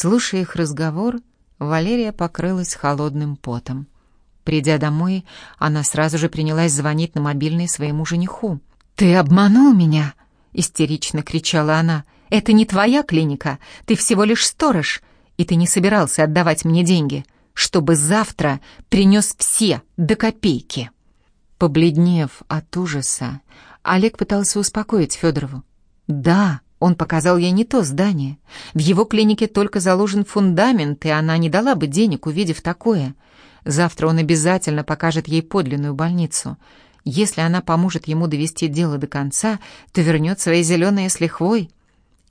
Слушая их разговор, Валерия покрылась холодным потом. Придя домой, она сразу же принялась звонить на мобильный своему жениху. «Ты обманул меня!» — истерично кричала она. «Это не твоя клиника, ты всего лишь сторож, и ты не собирался отдавать мне деньги, чтобы завтра принес все до копейки». Побледнев от ужаса, Олег пытался успокоить Федорову. «Да, он показал ей не то здание. В его клинике только заложен фундамент, и она не дала бы денег, увидев такое. Завтра он обязательно покажет ей подлинную больницу. Если она поможет ему довести дело до конца, то вернет свои зеленые с лихвой.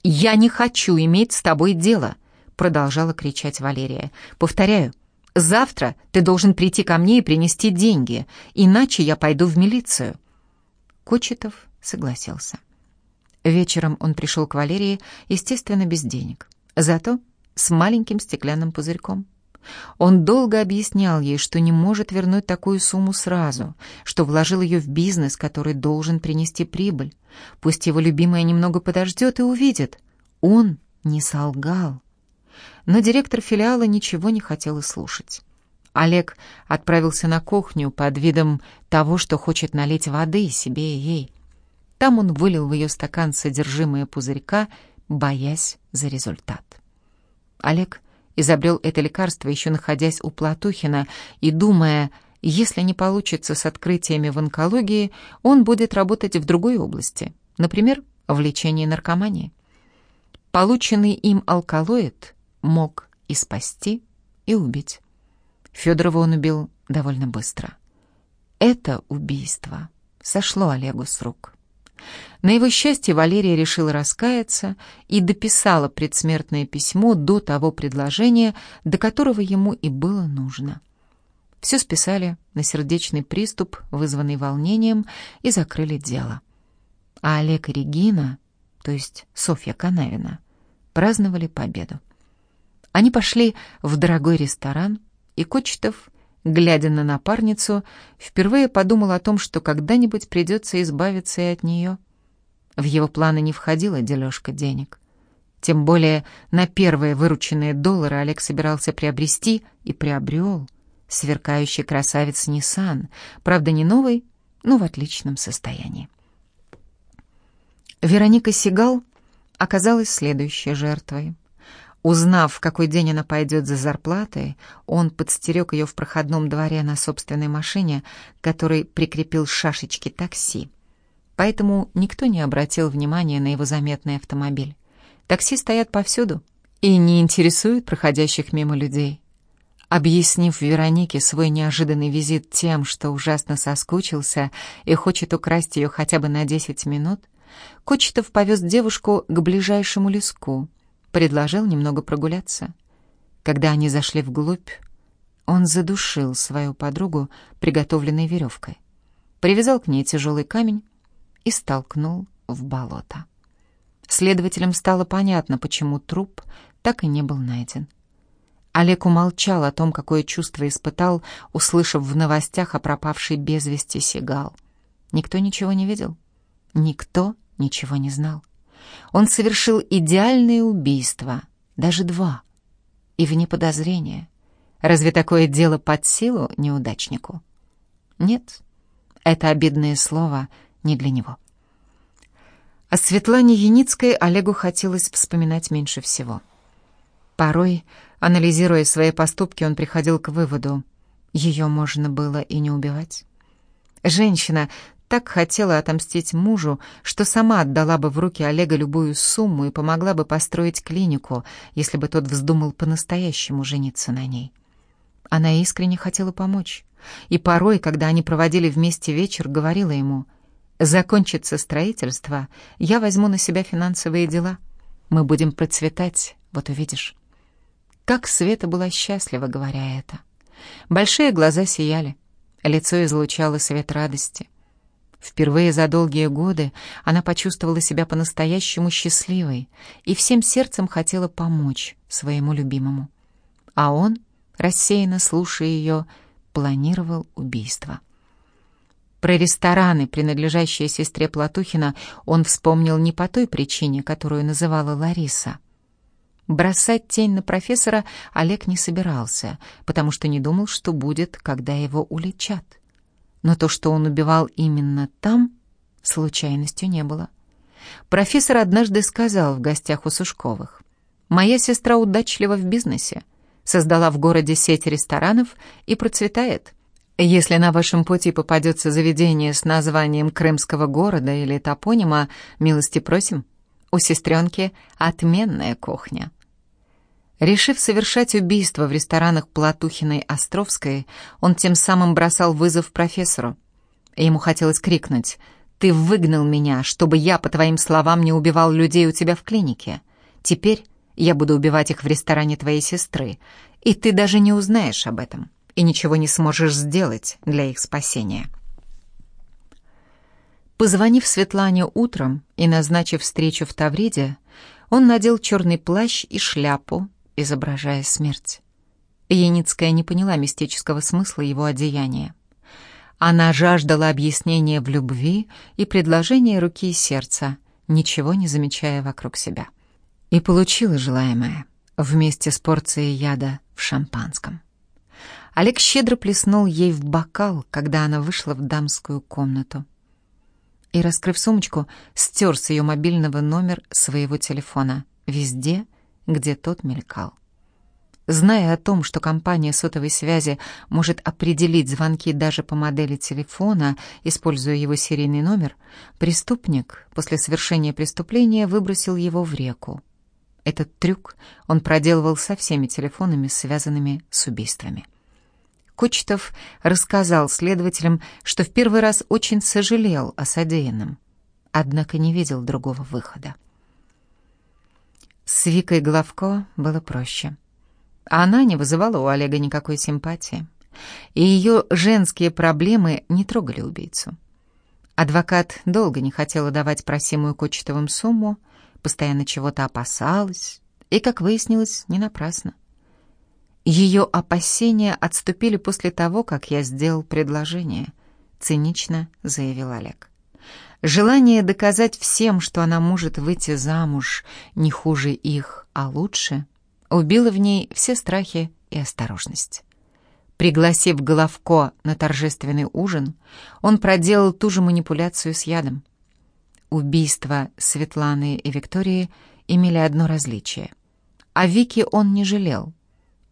«Я не хочу иметь с тобой дело», — продолжала кричать Валерия. «Повторяю, завтра ты должен прийти ко мне и принести деньги, иначе я пойду в милицию». Кочетов согласился. Вечером он пришел к Валерии, естественно, без денег. Зато с маленьким стеклянным пузырьком. Он долго объяснял ей, что не может вернуть такую сумму сразу, что вложил ее в бизнес, который должен принести прибыль. Пусть его любимая немного подождет и увидит. Он не солгал. Но директор филиала ничего не хотел и слушать. Олег отправился на кухню под видом того, что хочет налить воды себе и ей. Там он вылил в ее стакан содержимое пузырька, боясь за результат. Олег изобрел это лекарство, еще находясь у Платухина, и думая, если не получится с открытиями в онкологии, он будет работать в другой области, например, в лечении наркомании. Полученный им алкалоид мог и спасти, и убить. Федорова он убил довольно быстро. Это убийство сошло Олегу с рук. На его счастье Валерия решила раскаяться и дописала предсмертное письмо до того предложения, до которого ему и было нужно. Все списали на сердечный приступ, вызванный волнением, и закрыли дело. А Олег и Регина, то есть Софья Канавина, праздновали победу. Они пошли в дорогой ресторан, и Кочетов, глядя на напарницу, впервые подумал о том, что когда-нибудь придется избавиться и от нее. В его планы не входила дележка денег. Тем более на первые вырученные доллары Олег собирался приобрести и приобрел сверкающий красавец Nissan, правда не новый, но в отличном состоянии. Вероника Сигал оказалась следующей жертвой. Узнав, в какой день она пойдет за зарплатой, он подстерег ее в проходном дворе на собственной машине, который прикрепил шашечки такси поэтому никто не обратил внимания на его заметный автомобиль. Такси стоят повсюду и не интересуют проходящих мимо людей. Объяснив Веронике свой неожиданный визит тем, что ужасно соскучился и хочет украсть ее хотя бы на 10 минут, Кочетов повез девушку к ближайшему леску, предложил немного прогуляться. Когда они зашли вглубь, он задушил свою подругу приготовленной веревкой. Привязал к ней тяжелый камень, и столкнул в болото. Следователям стало понятно, почему труп так и не был найден. Олег умолчал о том, какое чувство испытал, услышав в новостях о пропавшей без вести Сигал. Никто ничего не видел, никто ничего не знал. Он совершил идеальное убийство, даже два, и вне подозрения. Разве такое дело под силу неудачнику? Нет, это обидное слово — не для него. О Светлане Яницкой Олегу хотелось вспоминать меньше всего. Порой, анализируя свои поступки, он приходил к выводу, ее можно было и не убивать. Женщина так хотела отомстить мужу, что сама отдала бы в руки Олега любую сумму и помогла бы построить клинику, если бы тот вздумал по-настоящему жениться на ней. Она искренне хотела помочь, и порой, когда они проводили вместе вечер, говорила ему — Закончится строительство, я возьму на себя финансовые дела. Мы будем процветать, вот увидишь. Как Света была счастлива, говоря это. Большие глаза сияли, лицо излучало свет радости. Впервые за долгие годы она почувствовала себя по-настоящему счастливой и всем сердцем хотела помочь своему любимому. А он, рассеянно слушая ее, планировал убийство. Про рестораны, принадлежащие сестре Платухина, он вспомнил не по той причине, которую называла Лариса. Бросать тень на профессора Олег не собирался, потому что не думал, что будет, когда его уличат. Но то, что он убивал именно там, случайностью не было. Профессор однажды сказал в гостях у Сушковых, «Моя сестра удачлива в бизнесе, создала в городе сеть ресторанов и процветает. Если на вашем пути попадется заведение с названием крымского города или топонима, милости просим. У сестренки отменная кухня». Решив совершать убийство в ресторанах Платухиной Островской, он тем самым бросал вызов профессору. Ему хотелось крикнуть «Ты выгнал меня, чтобы я, по твоим словам, не убивал людей у тебя в клинике. Теперь я буду убивать их в ресторане твоей сестры, и ты даже не узнаешь об этом, и ничего не сможешь сделать для их спасения». Позвонив Светлане утром и назначив встречу в Тавриде, он надел черный плащ и шляпу, изображая смерть. Яницкая не поняла мистического смысла его одеяния. Она жаждала объяснения в любви и предложения руки и сердца, ничего не замечая вокруг себя. И получила желаемое вместе с порцией яда в шампанском. Олег щедро плеснул ей в бокал, когда она вышла в дамскую комнату. И, раскрыв сумочку, стер с ее мобильного номер своего телефона везде, где тот мелькал. Зная о том, что компания сотовой связи может определить звонки даже по модели телефона, используя его серийный номер, преступник после совершения преступления выбросил его в реку. Этот трюк он проделывал со всеми телефонами, связанными с убийствами. Кочетов рассказал следователям, что в первый раз очень сожалел о содеянном, однако не видел другого выхода. С Викой Головко было проще. Она не вызывала у Олега никакой симпатии, и ее женские проблемы не трогали убийцу. Адвокат долго не хотела давать просимую Кочетовым сумму, постоянно чего-то опасалась, и, как выяснилось, не напрасно. Ее опасения отступили после того, как я сделал предложение, цинично заявил Олег. Желание доказать всем, что она может выйти замуж не хуже их, а лучше, убило в ней все страхи и осторожность. Пригласив Головко на торжественный ужин, он проделал ту же манипуляцию с ядом. Убийства Светланы и Виктории имели одно различие. А Вики он не жалел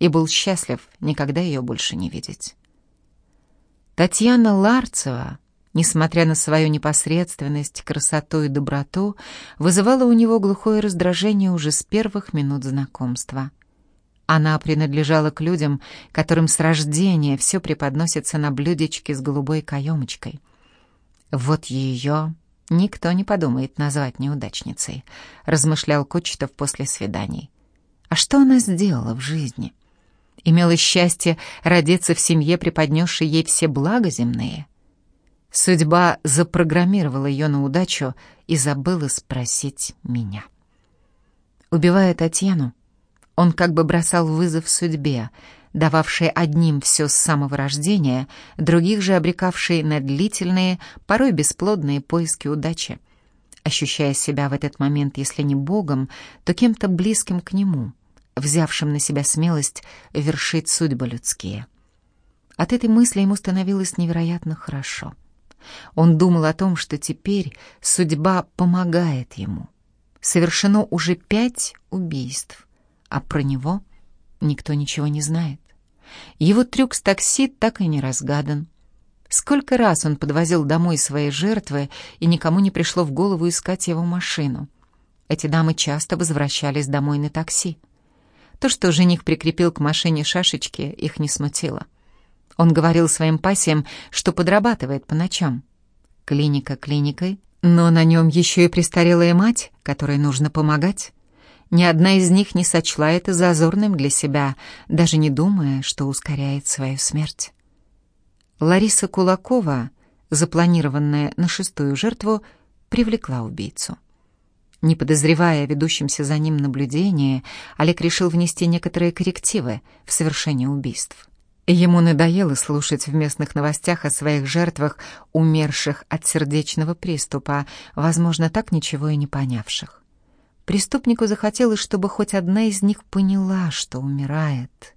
и был счастлив никогда ее больше не видеть. Татьяна Ларцева несмотря на свою непосредственность, красоту и доброту, вызывала у него глухое раздражение уже с первых минут знакомства. Она принадлежала к людям, которым с рождения все преподносится на блюдечке с голубой каемочкой. Вот ее никто не подумает назвать неудачницей, размышлял Кочетов после свиданий. А что она сделала в жизни? Имела счастье родиться в семье, преподнесшей ей все блага земные — Судьба запрограммировала ее на удачу и забыла спросить меня. Убивая Татьяну, он как бы бросал вызов судьбе, дававшей одним все с самого рождения, других же обрекавшей на длительные, порой бесплодные поиски удачи, ощущая себя в этот момент, если не Богом, то кем-то близким к Нему, взявшим на себя смелость вершить судьбы людские. От этой мысли ему становилось невероятно хорошо — он думал о том, что теперь судьба помогает ему. Совершено уже пять убийств, а про него никто ничего не знает. Его трюк с такси так и не разгадан. Сколько раз он подвозил домой свои жертвы, и никому не пришло в голову искать его машину. Эти дамы часто возвращались домой на такси. То, что жених прикрепил к машине шашечки, их не смутило. Он говорил своим пассиям, что подрабатывает по ночам. Клиника клиникой, но на нем еще и престарелая мать, которой нужно помогать. Ни одна из них не сочла это зазорным для себя, даже не думая, что ускоряет свою смерть. Лариса Кулакова, запланированная на шестую жертву, привлекла убийцу. Не подозревая о ведущемся за ним наблюдении, Олег решил внести некоторые коррективы в совершение убийств. Ему надоело слушать в местных новостях о своих жертвах, умерших от сердечного приступа, возможно, так ничего и не понявших. Преступнику захотелось, чтобы хоть одна из них поняла, что умирает,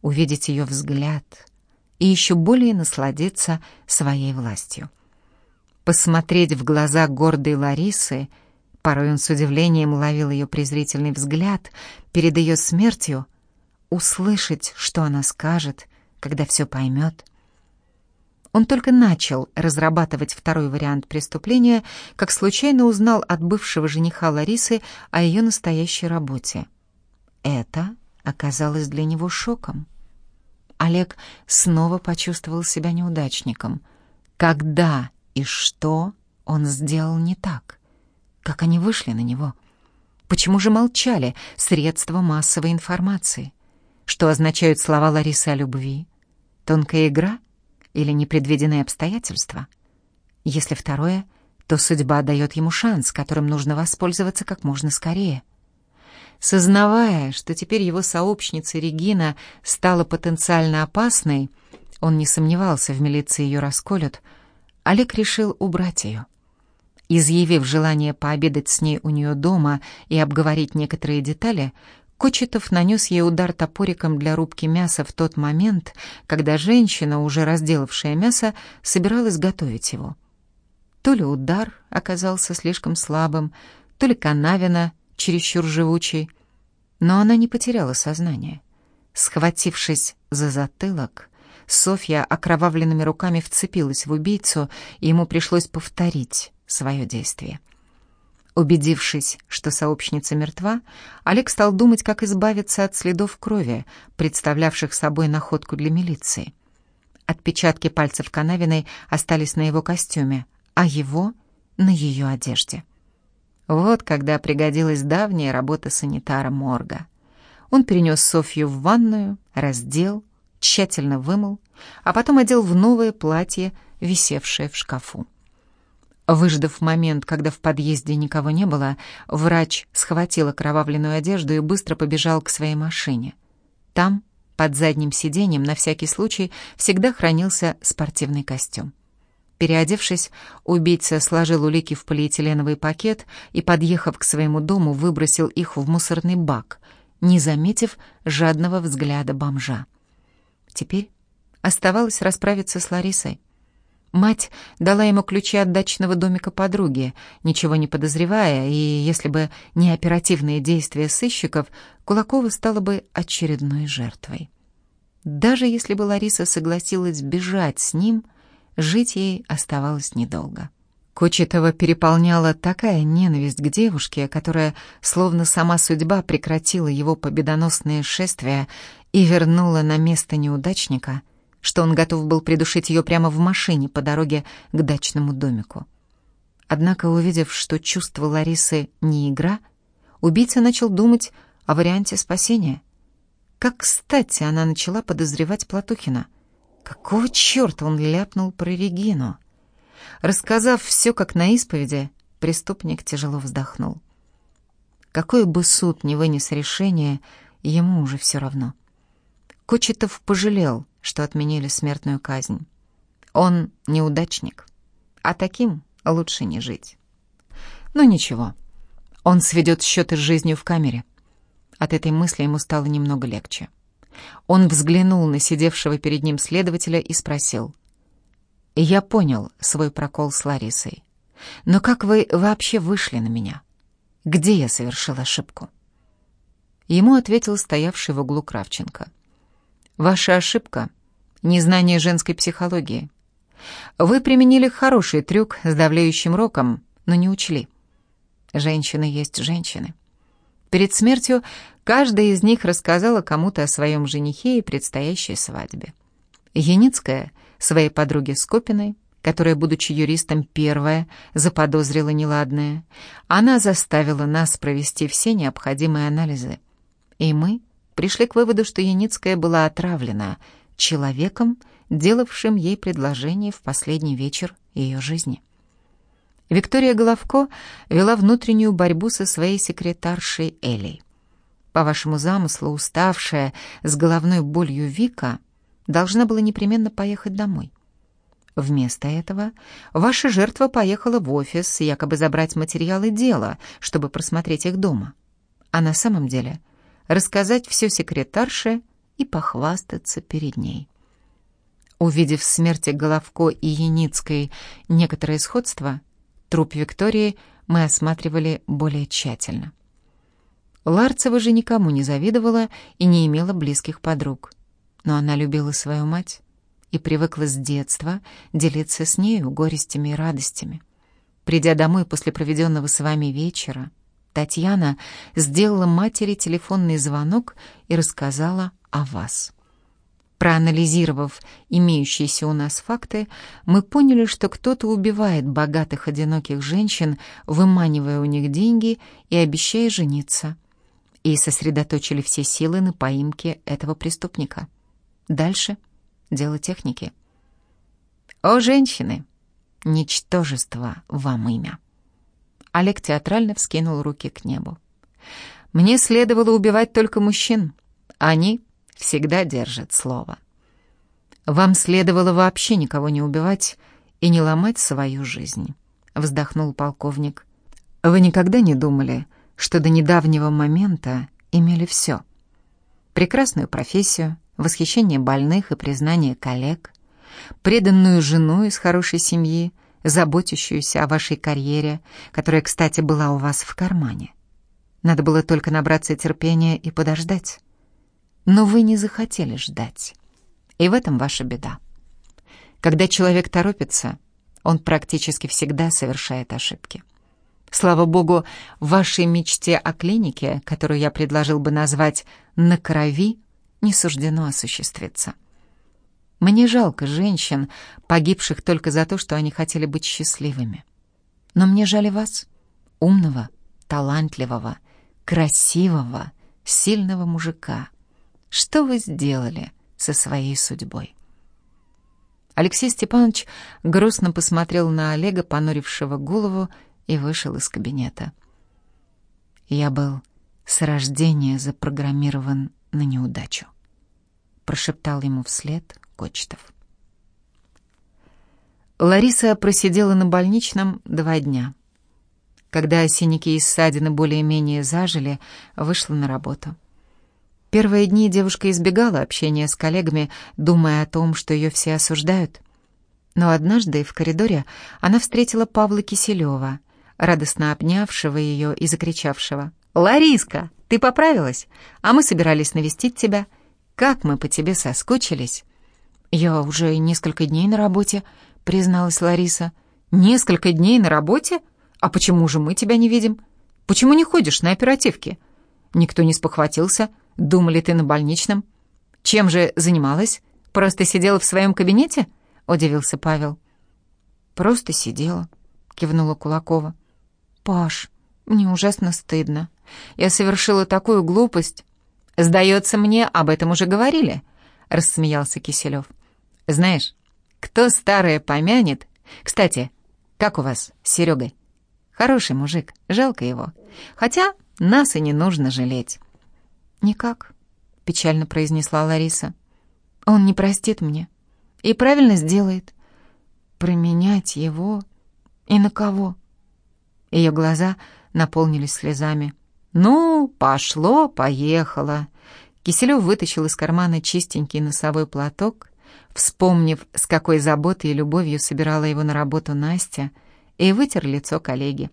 увидеть ее взгляд и еще более насладиться своей властью. Посмотреть в глаза гордой Ларисы, порой он с удивлением ловил ее презрительный взгляд перед ее смертью, услышать, что она скажет, когда все поймет — он только начал разрабатывать второй вариант преступления, как случайно узнал от бывшего жениха Ларисы о ее настоящей работе. Это оказалось для него шоком. Олег снова почувствовал себя неудачником. Когда и что он сделал не так? Как они вышли на него? Почему же молчали средства массовой информации? Что означают слова Ларисы о любви? Тонкая игра — или непредвиденные обстоятельства? Если второе, то судьба дает ему шанс, которым нужно воспользоваться как можно скорее. Сознавая, что теперь его сообщница Регина стала потенциально опасной, он не сомневался, в милиции ее расколют, Олег решил убрать ее. Изъявив желание пообедать с ней у нее дома и обговорить некоторые детали, Кочетов нанес ей удар топориком для рубки мяса в тот момент, когда женщина, уже разделавшая мясо, собиралась готовить его. То ли удар оказался слишком слабым, то ли канавина чересчур живучий, но она не потеряла сознание. Схватившись за затылок, Софья окровавленными руками вцепилась в убийцу, и ему пришлось повторить свое действие. Убедившись, что сообщница мертва, Олег стал думать, как избавиться от следов крови, представлявших собой находку для милиции. Отпечатки пальцев Канавиной остались на его костюме, а его — на ее одежде. Вот когда пригодилась давняя работа санитара морга. Он перенес Софью в ванную, раздел, тщательно вымыл, а потом одел в новое платье, висевшее в шкафу. Выждав момент, когда в подъезде никого не было, врач схватил окровавленную одежду и быстро побежал к своей машине. Там, под задним сиденьем, на всякий случай, всегда хранился спортивный костюм. Переодевшись, убийца сложил улики в полиэтиленовый пакет и, подъехав к своему дому, выбросил их в мусорный бак, не заметив жадного взгляда бомжа. Теперь оставалось расправиться с Ларисой. Мать дала ему ключи от дачного домика подруги, ничего не подозревая, и если бы не оперативные действия сыщиков, Кулакова стала бы очередной жертвой. Даже если бы Лариса согласилась бежать с ним, жить ей оставалось недолго. Кочетова переполняла такая ненависть к девушке, которая, словно сама судьба, прекратила его победоносное шествие и вернула на место неудачника — что он готов был придушить ее прямо в машине по дороге к дачному домику. Однако, увидев, что чувство Ларисы не игра, убийца начал думать о варианте спасения. Как кстати она начала подозревать Платухина. Какого черта он ляпнул про Регину? Рассказав все как на исповеди, преступник тяжело вздохнул. Какой бы суд ни вынес решение, ему уже все равно. Кочетов пожалел, что отменили смертную казнь. Он неудачник, а таким лучше не жить. Но ничего, он сведет счеты с жизнью в камере. От этой мысли ему стало немного легче. Он взглянул на сидевшего перед ним следователя и спросил. «Я понял свой прокол с Ларисой. Но как вы вообще вышли на меня? Где я совершил ошибку?» Ему ответил стоявший в углу Кравченко. Ваша ошибка — незнание женской психологии. Вы применили хороший трюк с давлеющим роком, но не учли. Женщины есть женщины. Перед смертью каждая из них рассказала кому-то о своем женихе и предстоящей свадьбе. Яницкая — своей подруге Скопиной, которая, будучи юристом, первая заподозрила неладное. Она заставила нас провести все необходимые анализы. И мы — пришли к выводу, что Яницкая была отравлена человеком, делавшим ей предложение в последний вечер ее жизни. Виктория Головко вела внутреннюю борьбу со своей секретаршей Элей. По вашему замыслу, уставшая, с головной болью Вика должна была непременно поехать домой. Вместо этого ваша жертва поехала в офис якобы забрать материалы дела, чтобы просмотреть их дома. А на самом деле рассказать все секретарше и похвастаться перед ней. Увидев в смерти Головко и Яницкой некоторое сходство, труп Виктории мы осматривали более тщательно. Ларцева же никому не завидовала и не имела близких подруг. Но она любила свою мать и привыкла с детства делиться с нею горестями и радостями. Придя домой после проведенного с вами вечера, Татьяна сделала матери телефонный звонок и рассказала о вас. Проанализировав имеющиеся у нас факты, мы поняли, что кто-то убивает богатых одиноких женщин, выманивая у них деньги и обещая жениться, и сосредоточили все силы на поимке этого преступника. Дальше дело техники. «О, женщины! Ничтожество вам имя!» Олег театрально вскинул руки к небу. «Мне следовало убивать только мужчин. Они всегда держит слово. Вам следовало вообще никого не убивать и не ломать свою жизнь, вздохнул полковник. Вы никогда не думали, что до недавнего момента имели все? Прекрасную профессию, восхищение больных и признание коллег, преданную жену из хорошей семьи, заботящуюся о вашей карьере, которая, кстати, была у вас в кармане. Надо было только набраться терпения и подождать. Но вы не захотели ждать. И в этом ваша беда. Когда человек торопится, он практически всегда совершает ошибки. Слава богу, в вашей мечте о клинике, которую я предложил бы назвать «на крови», не суждено осуществиться. Мне жалко женщин, погибших только за то, что они хотели быть счастливыми. Но мне жаль вас, умного, талантливого, красивого, сильного мужика — что вы сделали со своей судьбой? Алексей Степанович грустно посмотрел на Олега, понурившего голову, и вышел из кабинета. Я был с рождения запрограммирован на неудачу, прошептал ему вслед Кочетов. Лариса просидела на больничном два дня. Когда синяки и ссадины более-менее зажили, вышла на работу. Первые дни девушка избегала общения с коллегами, думая о том, что ее все осуждают. Но однажды в коридоре она встретила Павла Киселева, радостно обнявшего ее и закричавшего. «Лариска, ты поправилась? А мы собирались навестить тебя. Как мы по тебе соскучились!» «Я уже несколько дней на работе», — призналась Лариса. «Несколько дней на работе? А почему же мы тебя не видим? Почему не ходишь на оперативки?» Никто не спохватился — Думали, ты на больничном? Чем же занималась? Просто сидела в своем кабинете?» — удивился Павел. «Просто сидела», — кивнула Кулакова. «Паш, мне ужасно стыдно. Я совершила такую глупость». «Сдается мне, об этом уже говорили», — рассмеялся Киселев. «Знаешь, кто старое помянет... Кстати, как у вас с Серегой? Хороший мужик, жалко его. Хотя нас и не нужно жалеть». «Никак», — печально произнесла Лариса. «Он не простит мне и правильно сделает. Променять его и на кого?» Ее глаза наполнились слезами. «Ну, пошло, поехало». Киселев вытащил из кармана чистенький носовой платок, вспомнив, с какой заботой и любовью собирала его на работу Настя, и вытер лицо коллеги.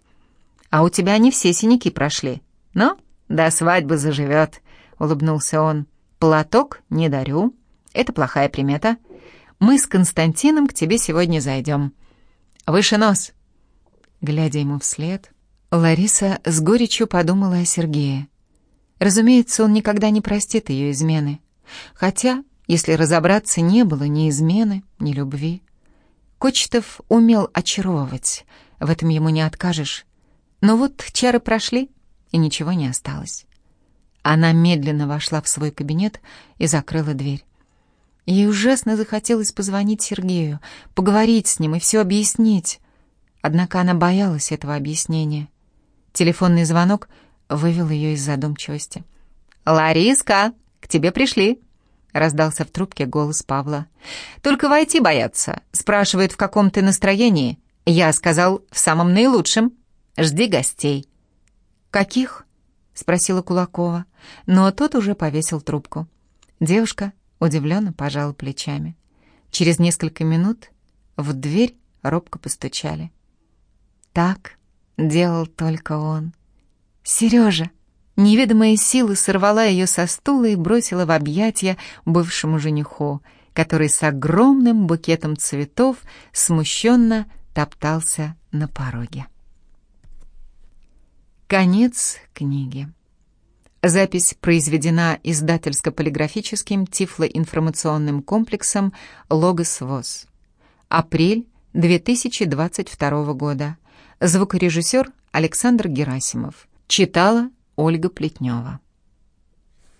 «А у тебя не все синяки прошли. Но до свадьбы заживет. — улыбнулся он. «Платок не дарю. Это плохая примета. Мы с Константином к тебе сегодня зайдем. Выше нос!» Глядя ему вслед, Лариса с горечью подумала о Сергее. Разумеется, он никогда не простит ее измены. Хотя, если разобраться, не было ни измены, ни любви. Кочетов умел очаровывать, в этом ему не откажешь. Но вот чары прошли, и ничего не осталось. Она медленно вошла в свой кабинет и закрыла дверь. Ей ужасно захотелось позвонить Сергею, поговорить с ним и все объяснить. Однако она боялась этого объяснения. Телефонный звонок вывел ее из задумчивости. «Лариска, к тебе пришли!» — раздался в трубке голос Павла. «Только войти боятся. Спрашивают, в каком ты настроении. Я сказал, в самом наилучшем. Жди гостей». «Каких?» — спросила Кулакова. Но тот уже повесил трубку. Девушка удивленно пожала плечами. Через несколько минут в дверь робко постучали. Так делал только он. «Сережа!» Неведомая сила сорвала ее со стула и бросила в объятия бывшему жениху, который с огромным букетом цветов смущенно топтался на пороге. Конец книги. Запись произведена издательско-полиграфическим тифлоинформационным комплексом «Логос ВОЗ». Апрель 2022 года. Звукорежиссер Александр Герасимов. Читала Ольга Плетнева.